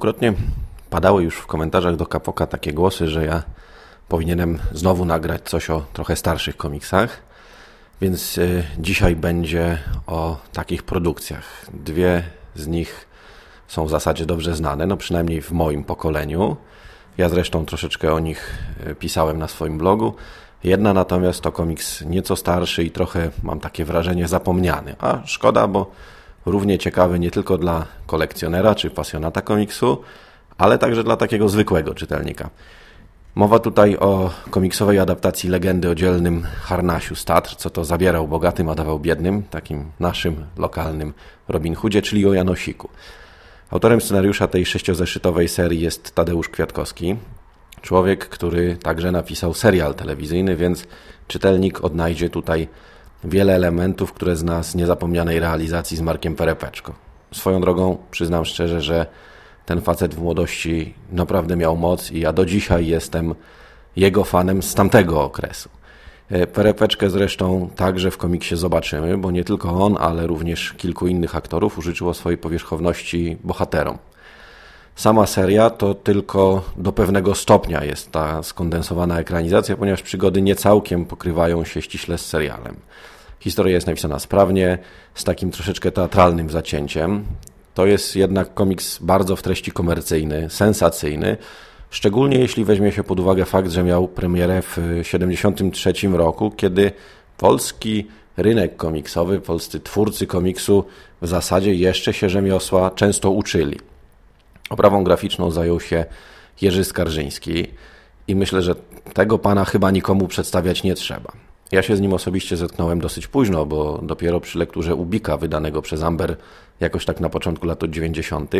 Kilkukrotnie padały już w komentarzach do Kapoka takie głosy, że ja powinienem znowu nagrać coś o trochę starszych komiksach, więc y, dzisiaj będzie o takich produkcjach. Dwie z nich są w zasadzie dobrze znane, no przynajmniej w moim pokoleniu. Ja zresztą troszeczkę o nich y, pisałem na swoim blogu. Jedna natomiast to komiks nieco starszy i trochę, mam takie wrażenie, zapomniany. A szkoda, bo równie ciekawy nie tylko dla kolekcjonera czy pasjonata komiksu, ale także dla takiego zwykłego czytelnika. Mowa tutaj o komiksowej adaptacji legendy o dzielnym harnasiu statr, co to zabierał bogatym, a dawał biednym, takim naszym lokalnym Robin Hoodzie, czyli o Janosiku. Autorem scenariusza tej sześciozeszytowej serii jest Tadeusz Kwiatkowski, człowiek, który także napisał serial telewizyjny, więc czytelnik odnajdzie tutaj wiele elementów, które z niezapomnianej realizacji z Markiem Perepeczko. Swoją drogą przyznam szczerze, że ten facet w młodości naprawdę miał moc i ja do dzisiaj jestem jego fanem z tamtego okresu. E, Perepeczkę zresztą także w komiksie zobaczymy, bo nie tylko on, ale również kilku innych aktorów użyczyło swojej powierzchowności bohaterom. Sama seria to tylko do pewnego stopnia jest ta skondensowana ekranizacja, ponieważ przygody nie całkiem pokrywają się ściśle z serialem. Historia jest napisana sprawnie, z takim troszeczkę teatralnym zacięciem. To jest jednak komiks bardzo w treści komercyjny, sensacyjny, szczególnie jeśli weźmie się pod uwagę fakt, że miał premierę w 1973 roku, kiedy polski rynek komiksowy, polscy twórcy komiksu w zasadzie jeszcze się rzemiosła często uczyli. Oprawą graficzną zajął się Jerzy Skarżyński i myślę, że tego pana chyba nikomu przedstawiać nie trzeba. Ja się z nim osobiście zetknąłem dosyć późno, bo dopiero przy lekturze Ubika wydanego przez Amber jakoś tak na początku lat 90.,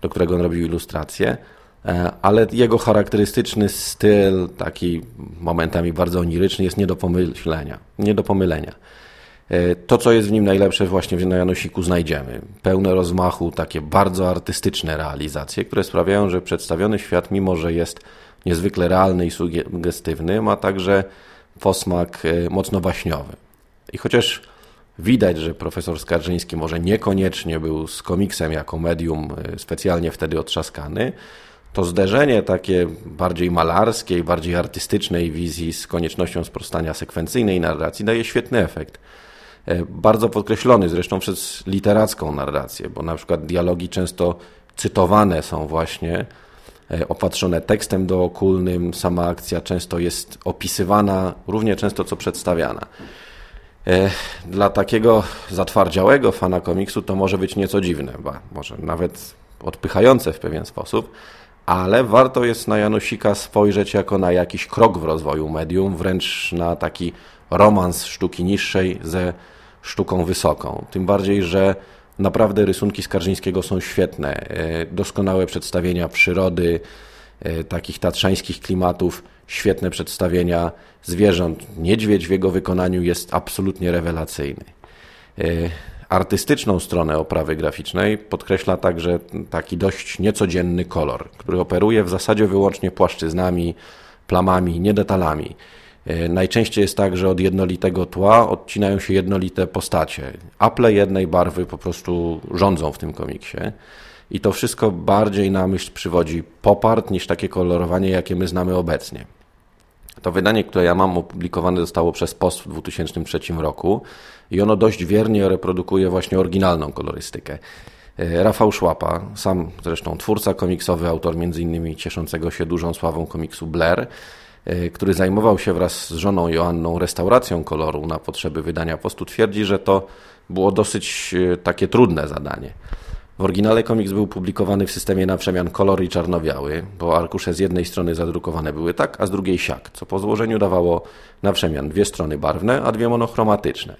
do którego on robił ilustracje, e, ale jego charakterystyczny styl, taki momentami bardzo oniryczny, jest nie do pomyślenia, nie do pomylenia. E, to, co jest w nim najlepsze, właśnie w Janosiku znajdziemy. Pełne rozmachu, takie bardzo artystyczne realizacje, które sprawiają, że przedstawiony świat, mimo że jest niezwykle realny i sugestywny, ma także posmak e, mocno waśniowy. I chociaż widać, że profesor Skarżyński może niekoniecznie był z komiksem jako medium e, specjalnie wtedy otrzaskany, to zderzenie takie bardziej malarskiej, bardziej artystycznej wizji z koniecznością sprostania sekwencyjnej narracji daje świetny efekt. E, bardzo podkreślony zresztą przez literacką narrację, bo na przykład dialogi często cytowane są właśnie, e, opatrzone tekstem dookulnym, sama akcja często jest opisywana, równie często co przedstawiana. E, dla takiego zatwardziałego fana komiksu to może być nieco dziwne, ba, może nawet odpychające w pewien sposób, ale warto jest na Janosika spojrzeć jako na jakiś krok w rozwoju medium, wręcz na taki romans sztuki niższej ze sztuką wysoką. Tym bardziej, że naprawdę rysunki Skarżyńskiego są świetne. E, doskonałe przedstawienia przyrody, e, takich tatrzańskich klimatów, świetne przedstawienia zwierząt. Niedźwiedź w jego wykonaniu jest absolutnie rewelacyjny. E, artystyczną stronę oprawy graficznej podkreśla także taki dość niecodzienny kolor, który operuje w zasadzie wyłącznie płaszczyznami, plamami, nie detalami. E, najczęściej jest tak, że od jednolitego tła odcinają się jednolite postacie. Aple jednej barwy po prostu rządzą w tym komiksie. I to wszystko bardziej na myśl przywodzi popart niż takie kolorowanie, jakie my znamy obecnie. To wydanie, które ja mam opublikowane zostało przez Post w 2003 roku i ono dość wiernie reprodukuje właśnie oryginalną kolorystykę. E, Rafał Szłapa, sam zresztą twórca komiksowy, autor m.in. cieszącego się dużą sławą komiksu Blair, który zajmował się wraz z żoną Joanną restauracją koloru na potrzeby wydania postu, twierdzi, że to było dosyć e, takie trudne zadanie. W oryginale komiks był publikowany w systemie na przemian kolor i czarno-biały, bo arkusze z jednej strony zadrukowane były tak, a z drugiej siak, co po złożeniu dawało na przemian dwie strony barwne, a dwie monochromatyczne.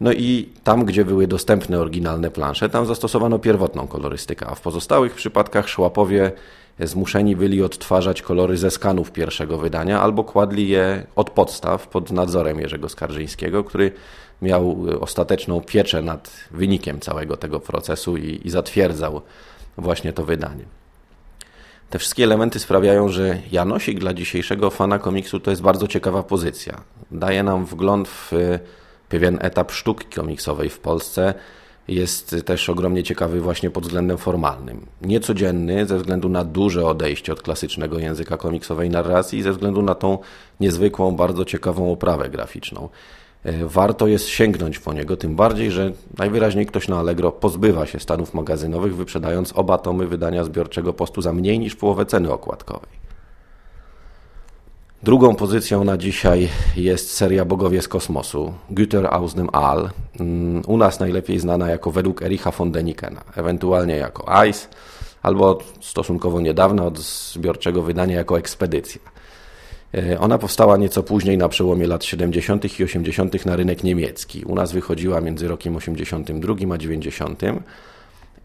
No i tam, gdzie były dostępne oryginalne plansze, tam zastosowano pierwotną kolorystykę, a w pozostałych przypadkach szłapowie zmuszeni byli odtwarzać kolory ze skanów pierwszego wydania albo kładli je od podstaw pod nadzorem Jerzego Skarżyńskiego, który miał ostateczną pieczę nad wynikiem całego tego procesu i, i zatwierdzał właśnie to wydanie. Te wszystkie elementy sprawiają, że Janosik dla dzisiejszego fana komiksu to jest bardzo ciekawa pozycja. Daje nam wgląd w pewien etap sztuki komiksowej w Polsce, jest też ogromnie ciekawy właśnie pod względem formalnym. Niecodzienny ze względu na duże odejście od klasycznego języka komiksowej narracji, ze względu na tą niezwykłą, bardzo ciekawą oprawę graficzną. E, warto jest sięgnąć po niego, tym bardziej, że najwyraźniej ktoś na Allegro pozbywa się stanów magazynowych, wyprzedając oba tomy wydania zbiorczego postu za mniej niż połowę ceny okładkowej. Drugą pozycją na dzisiaj jest seria Bogowie z kosmosu, Güter aus dem All, mm, u nas najlepiej znana jako według Ericha von Denikena, ewentualnie jako Ice, albo stosunkowo niedawno od zbiorczego wydania jako Ekspedycja. E, ona powstała nieco później na przełomie lat 70. i 80. na rynek niemiecki. U nas wychodziła między rokiem 82 a 90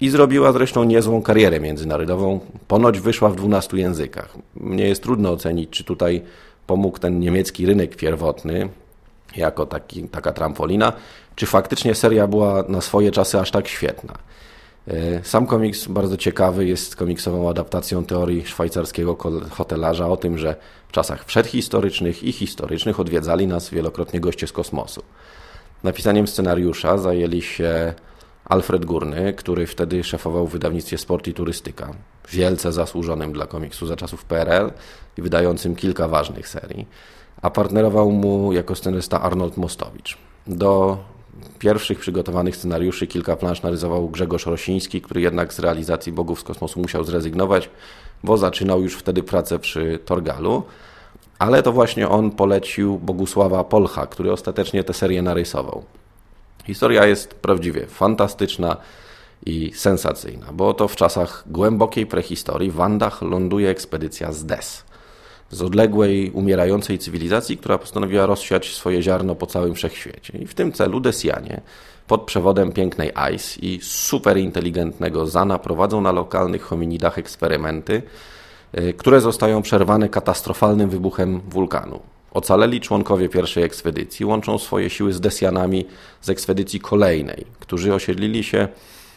i zrobiła zresztą niezłą karierę międzynarodową. Ponoć wyszła w 12 językach. Mnie jest trudno ocenić, czy tutaj pomógł ten niemiecki rynek pierwotny jako taki, taka trampolina, czy faktycznie seria była na swoje czasy aż tak świetna. E, sam komiks bardzo ciekawy, jest komiksową adaptacją teorii szwajcarskiego hotelarza o tym, że w czasach przedhistorycznych i historycznych odwiedzali nas wielokrotnie goście z kosmosu. Napisaniem scenariusza zajęli się Alfred Górny, który wtedy szefował w wydawnictwie Sport i Turystyka, wielce zasłużonym dla komiksu za czasów PRL i wydającym kilka ważnych serii, a partnerował mu jako scenarysta Arnold Mostowicz. Do pierwszych przygotowanych scenariuszy kilka plansz narysował Grzegorz Rosiński, który jednak z realizacji Bogów z kosmosu musiał zrezygnować, bo zaczynał już wtedy pracę przy Torgalu, ale to właśnie on polecił Bogusława Polcha, który ostatecznie tę serię narysował. Historia jest prawdziwie fantastyczna i sensacyjna, bo to w czasach głębokiej prehistorii w Andach ląduje ekspedycja z Des. Z odległej, umierającej cywilizacji, która postanowiła rozsiać swoje ziarno po całym wszechświecie. I w tym celu Desjanie pod przewodem pięknej Ice i superinteligentnego Zana prowadzą na lokalnych hominidach eksperymenty, y, które zostają przerwane katastrofalnym wybuchem wulkanu. Ocaleli członkowie pierwszej ekspedycji łączą swoje siły z Desjanami z ekspedycji kolejnej, którzy osiedlili się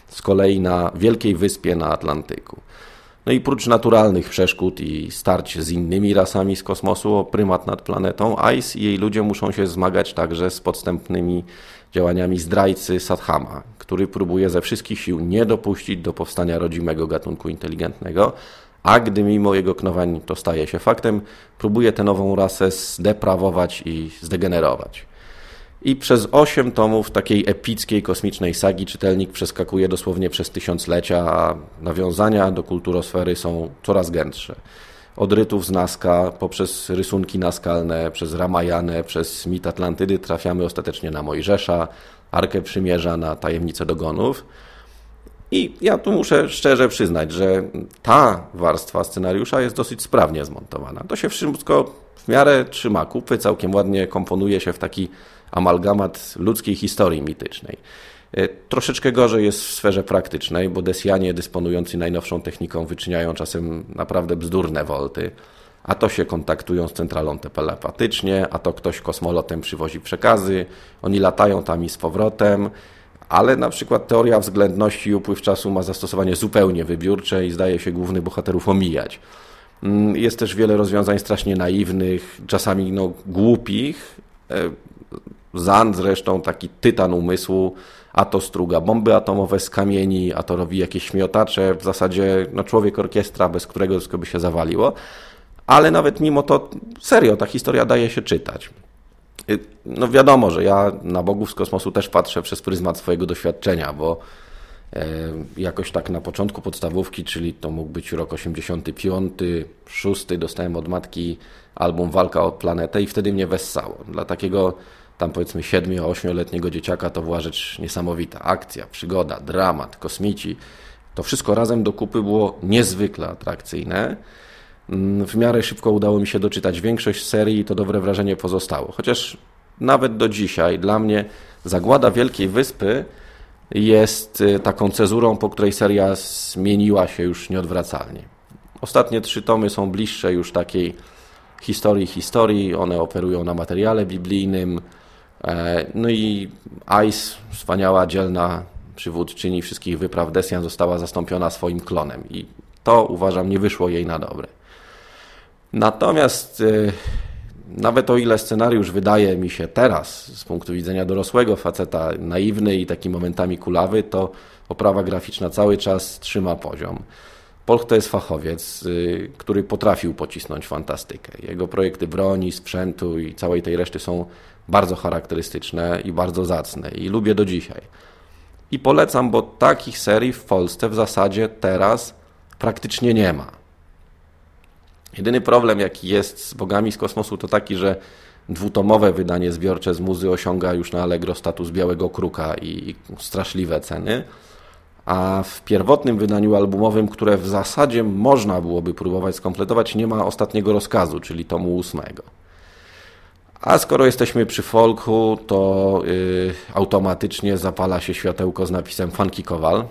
z kolei na wielkiej wyspie na Atlantyku. No i prócz naturalnych przeszkód i starć z innymi rasami z kosmosu o prymat nad planetą, Ice i jej ludzie muszą się zmagać także z podstępnymi działaniami zdrajcy Sadhama, który próbuje ze wszystkich sił nie dopuścić do powstania rodzimego gatunku inteligentnego, a gdy mimo jego knowań to staje się faktem, próbuje tę nową rasę zdeprawować i zdegenerować. I przez osiem tomów takiej epickiej kosmicznej sagi czytelnik przeskakuje dosłownie przez tysiąclecia, a nawiązania do kulturosfery są coraz gęstsze. Od rytów z Nazca, poprzez rysunki naskalne, przez Ramajanę, przez mit Atlantydy trafiamy ostatecznie na Mojżesza, Arkę Przymierza, na Tajemnicę Dogonów – i ja tu muszę szczerze przyznać, że ta warstwa scenariusza jest dosyć sprawnie zmontowana. To się wszystko w miarę trzyma kupy, całkiem ładnie komponuje się w taki amalgamat ludzkiej historii mitycznej. E, troszeczkę gorzej jest w sferze praktycznej, bo Desjanie dysponujący najnowszą techniką wyczyniają czasem naprawdę bzdurne wolty, a to się kontaktują z centralą telepatycznie, a to ktoś kosmolotem przywozi przekazy, oni latają tam i z powrotem, ale na przykład teoria względności i upływ czasu ma zastosowanie zupełnie wybiórcze i zdaje się głównych bohaterów omijać. Mm, jest też wiele rozwiązań strasznie naiwnych, czasami no, głupich. E, Zan zresztą, taki tytan umysłu, a to struga bomby atomowe z kamieni, a to robi jakieś śmiotacze, w zasadzie no, człowiek orkiestra, bez którego wszystko by się zawaliło. Ale nawet mimo to, serio, ta historia daje się czytać. Y, no wiadomo, że ja na bogów z kosmosu też patrzę przez pryzmat swojego doświadczenia, bo e, jakoś tak na początku podstawówki, czyli to mógł być rok 85, 6, dostałem od matki album Walka o planetę i wtedy mnie wessało. Dla takiego tam powiedzmy 7-8-letniego dzieciaka to była rzecz niesamowita. Akcja, przygoda, dramat, kosmici. To wszystko razem do kupy było niezwykle atrakcyjne. Mm, w miarę szybko udało mi się doczytać większość serii i to dobre wrażenie pozostało. Chociaż nawet do dzisiaj dla mnie Zagłada Wielkiej Wyspy jest y, taką cezurą, po której seria zmieniła się już nieodwracalnie. Ostatnie trzy tomy są bliższe już takiej historii historii, one operują na materiale biblijnym. E, no i Ice, wspaniała, dzielna przywódczyni wszystkich wypraw Desjan, została zastąpiona swoim klonem i to uważam nie wyszło jej na dobre. Natomiast y, nawet o ile scenariusz wydaje mi się teraz, z punktu widzenia dorosłego faceta, naiwny i taki momentami kulawy, to oprawa graficzna cały czas trzyma poziom. Polch to jest fachowiec, y, który potrafił pocisnąć fantastykę. Jego projekty broni, sprzętu i całej tej reszty są bardzo charakterystyczne i bardzo zacne i lubię do dzisiaj. I polecam, bo takich serii w Polsce w zasadzie teraz praktycznie nie ma. Jedyny problem, jaki jest z Bogami z kosmosu, to taki, że dwutomowe wydanie zbiorcze z muzy osiąga już na Allegro status białego kruka i straszliwe ceny. A w pierwotnym wydaniu albumowym, które w zasadzie można byłoby próbować skompletować, nie ma ostatniego rozkazu, czyli tomu ósmego. A skoro jesteśmy przy folku, to yy, automatycznie zapala się światełko z napisem Funky Kowal.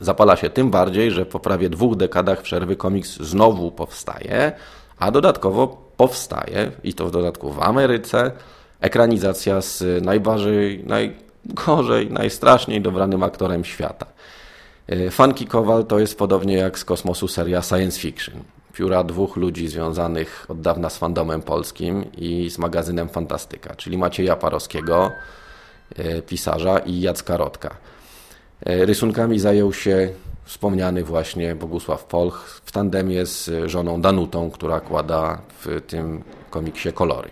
Zapala się tym bardziej, że po prawie dwóch dekadach przerwy komiks znowu powstaje, a dodatkowo powstaje, i to w dodatku w Ameryce, ekranizacja z najbardziej, najgorzej, najstraszniej dobranym aktorem świata. Y, Funky Kowal to jest podobnie jak z kosmosu seria science fiction pióra dwóch ludzi związanych od dawna z fandomem polskim i z magazynem Fantastyka, czyli Macieja Parowskiego, e, pisarza i Jacka Rotka. E, rysunkami zajął się wspomniany właśnie Bogusław Polch w tandemie z żoną Danutą, która kłada w tym komiksie kolory.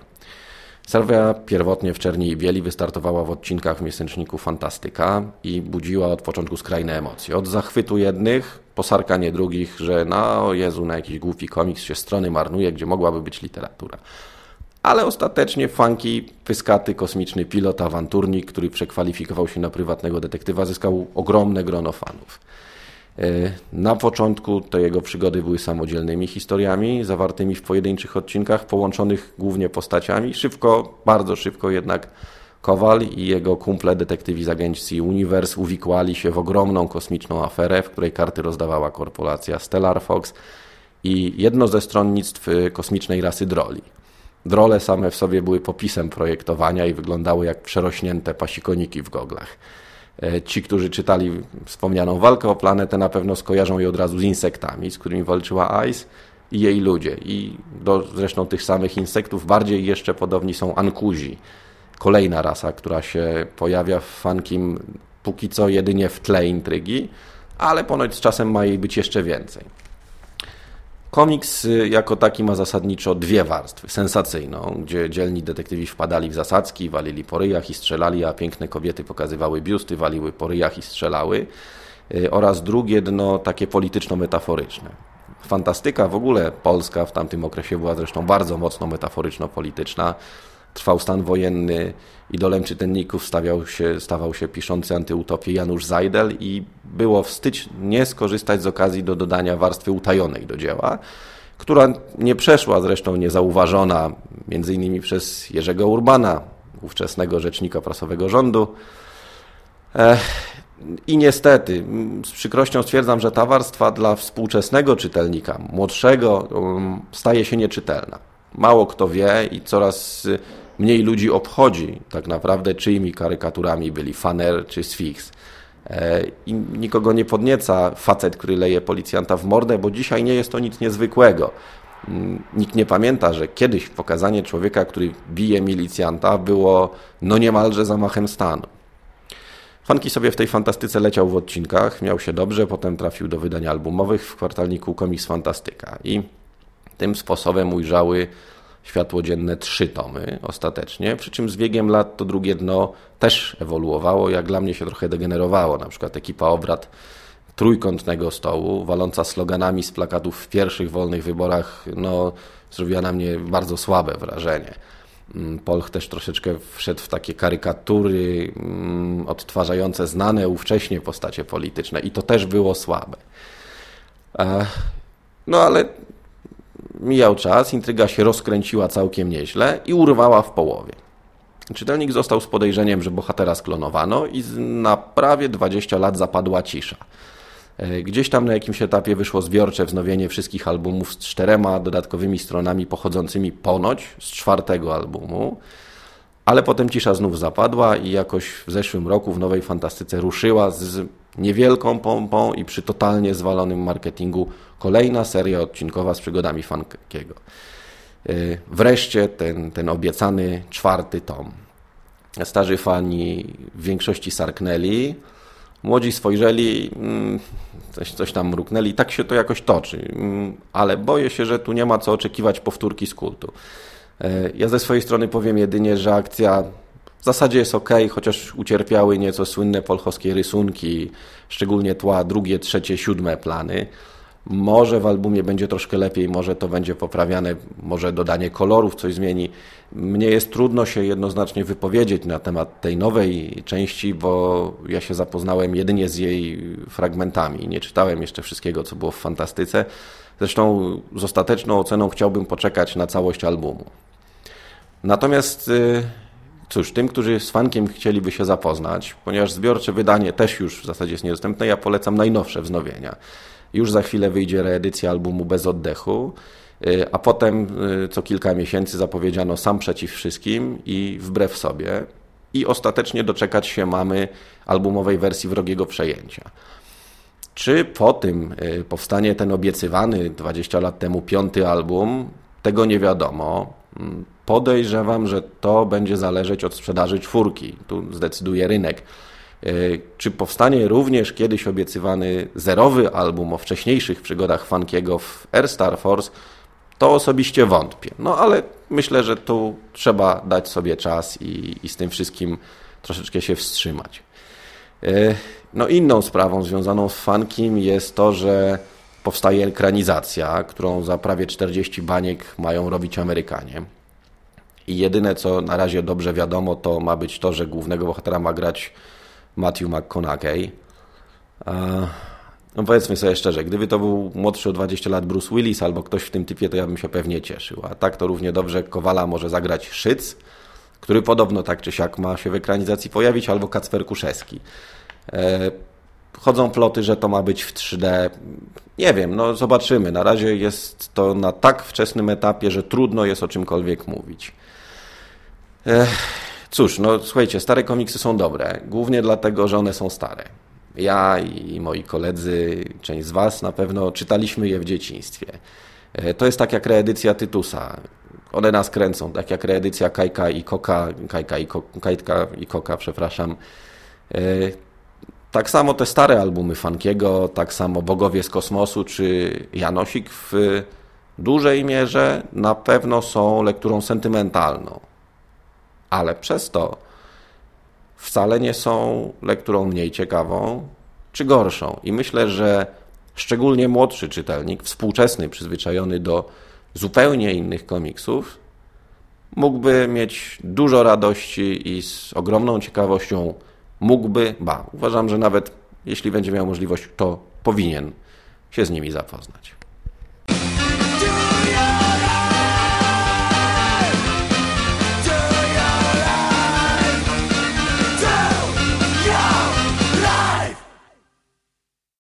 Serwia pierwotnie w Czerni i Bieli wystartowała w odcinkach w miesięczniku Fantastyka i budziła od początku skrajne emocje. Od zachwytu jednych, posarkanie drugich, że no Jezu, na jakiś głupi komiks się strony marnuje, gdzie mogłaby być literatura. Ale ostatecznie funky, pyskaty, kosmiczny pilot, awanturnik, który przekwalifikował się na prywatnego detektywa, zyskał ogromne grono fanów. E, na początku te jego przygody były samodzielnymi historiami, zawartymi w pojedynczych odcinkach, połączonych głównie postaciami. Szybko, bardzo szybko jednak Kowal i jego kumple detektywi z agencji Universe uwikłali się w ogromną kosmiczną aferę, w której karty rozdawała korporacja Stellar Fox i jedno ze stronnictw kosmicznej rasy Droli. Drole same w sobie były popisem projektowania i wyglądały jak przerośnięte pasikoniki w goglach. E, ci, którzy czytali wspomnianą walkę o planetę, na pewno skojarzą je od razu z insektami, z którymi walczyła Ice i jej ludzie. I do zresztą tych samych insektów bardziej jeszcze podobni są Ankuzi, kolejna rasa, która się pojawia w Funkim póki co jedynie w tle intrygi, ale ponoć z czasem ma jej być jeszcze więcej. Komiks y, jako taki ma zasadniczo dwie warstwy. Sensacyjną, gdzie dzielni detektywi wpadali w zasadzki, walili po ryjach i strzelali, a piękne kobiety pokazywały biusty, waliły po ryjach i strzelały. Y, oraz drugie dno takie polityczno-metaforyczne. Fantastyka w ogóle polska w tamtym okresie była zresztą bardzo mocno metaforyczno-polityczna trwał stan wojenny, idolem czytelników stawiał się, stawał się piszący antyutopię Janusz Zajdel i było wstyd nie skorzystać z okazji do dodania warstwy utajonej do dzieła, która nie przeszła zresztą niezauważona między innymi przez Jerzego Urbana, ówczesnego rzecznika prasowego rządu. I niestety, z przykrością stwierdzam, że ta warstwa dla współczesnego czytelnika, młodszego, um, staje się nieczytelna. Mało kto wie i coraz mniej ludzi obchodzi tak naprawdę, czyimi karykaturami byli Faner czy Sphinx. E, I nikogo nie podnieca facet, który leje policjanta w mordę, bo dzisiaj nie jest to nic niezwykłego. Mm, nikt nie pamięta, że kiedyś pokazanie człowieka, który bije milicjanta, było no niemalże zamachem stanu. Fanki sobie w tej fantastyce leciał w odcinkach, miał się dobrze, potem trafił do wydań albumowych w kwartalniku Komiks Fantastyka i tym sposobem ujrzały światło dzienne trzy tomy ostatecznie, przy czym z biegiem lat to drugie dno też ewoluowało, jak dla mnie się trochę degenerowało, na przykład ekipa obrad trójkątnego stołu, waląca sloganami z plakatów w pierwszych wolnych wyborach, no, zrobiła na mnie bardzo słabe wrażenie. Mm, Polch też troszeczkę wszedł w takie karykatury mm, odtwarzające znane ówcześnie postacie polityczne i to też było słabe. No ale Mijał czas, intryga się rozkręciła całkiem nieźle i urwała w połowie. Czytelnik został z podejrzeniem, że bohatera sklonowano i na prawie 20 lat zapadła cisza. E, gdzieś tam na jakimś etapie wyszło zbiorcze wznowienie wszystkich albumów z czterema dodatkowymi stronami pochodzącymi ponoć z czwartego albumu, ale potem cisza znów zapadła i jakoś w zeszłym roku w Nowej Fantastyce ruszyła z niewielką pompą i przy totalnie zwalonym marketingu kolejna seria odcinkowa z przygodami Funkiego. wreszcie ten, ten obiecany czwarty tom. Starzy fani w większości sarknęli, młodzi spojrzeli, mm, coś, coś tam mruknęli, tak się to jakoś toczy, mm, ale boję się, że tu nie ma co oczekiwać powtórki z kultu. Ja ze swojej strony powiem jedynie, że akcja w zasadzie jest ok, chociaż ucierpiały nieco słynne polchowskie rysunki, szczególnie tła drugie, trzecie, siódme plany. Może w albumie będzie troszkę lepiej, może to będzie poprawiane, może dodanie kolorów coś zmieni. Mnie jest trudno się jednoznacznie wypowiedzieć na temat tej nowej części, bo ja się zapoznałem jedynie z jej fragmentami. Nie czytałem jeszcze wszystkiego, co było w fantastyce. Zresztą z ostateczną oceną chciałbym poczekać na całość albumu. Natomiast y, Cóż, tym, którzy z fankiem chcieliby się zapoznać, ponieważ zbiorcze wydanie też już w zasadzie jest niedostępne, ja polecam najnowsze wznowienia. Już za chwilę wyjdzie reedycja albumu Bez Oddechu, y, a potem y, co kilka miesięcy zapowiedziano Sam Przeciw Wszystkim i Wbrew Sobie. I ostatecznie doczekać się mamy albumowej wersji Wrogiego Przejęcia. Czy po tym y, powstanie ten obiecywany 20 lat temu piąty album? Tego nie wiadomo. Mm, podejrzewam, że to będzie zależeć od sprzedaży czwórki. Tu zdecyduje rynek. E, czy powstanie również kiedyś obiecywany zerowy album o wcześniejszych przygodach Funkiego w Air Star Force? To osobiście wątpię. No ale myślę, że tu trzeba dać sobie czas i, i z tym wszystkim troszeczkę się wstrzymać. E, no inną sprawą związaną z Funkiem jest to, że powstaje ekranizacja, którą za prawie 40 baniek mają robić Amerykanie. I jedyne, co na razie dobrze wiadomo, to ma być to, że głównego bohatera ma grać Matthew McConaughey. No powiedzmy sobie szczerze, gdyby to był młodszy o 20 lat Bruce Willis albo ktoś w tym typie, to ja bym się pewnie cieszył. A tak to równie dobrze Kowala może zagrać Szyc, który podobno tak czy siak ma się w ekranizacji pojawić, albo Kacper Kuszewski. E, chodzą ploty, że to ma być w 3D. Nie wiem, no zobaczymy. Na razie jest to na tak wczesnym etapie, że trudno jest o czymkolwiek mówić. Cóż, no słuchajcie, stare komiksy są dobre, głównie dlatego, że one są stare. Ja i moi koledzy, część z Was na pewno czytaliśmy je w dzieciństwie. E, to jest tak jak reedycja Tytusa. One nas kręcą, tak jak reedycja Kajka i Koka, Kajka i, Ko, Kajtka i Koka, przepraszam. Tak samo te stare albumy Funkiego, tak samo Bogowie z kosmosu czy Janosik w dużej mierze na pewno są lekturą sentymentalną ale przez to wcale nie są lekturą mniej ciekawą czy gorszą. I myślę, że szczególnie młodszy czytelnik, współczesny, przyzwyczajony do zupełnie innych komiksów, mógłby mieć dużo radości i z ogromną ciekawością mógłby, ba, uważam, że nawet jeśli będzie miał możliwość, to powinien się z nimi zapoznać.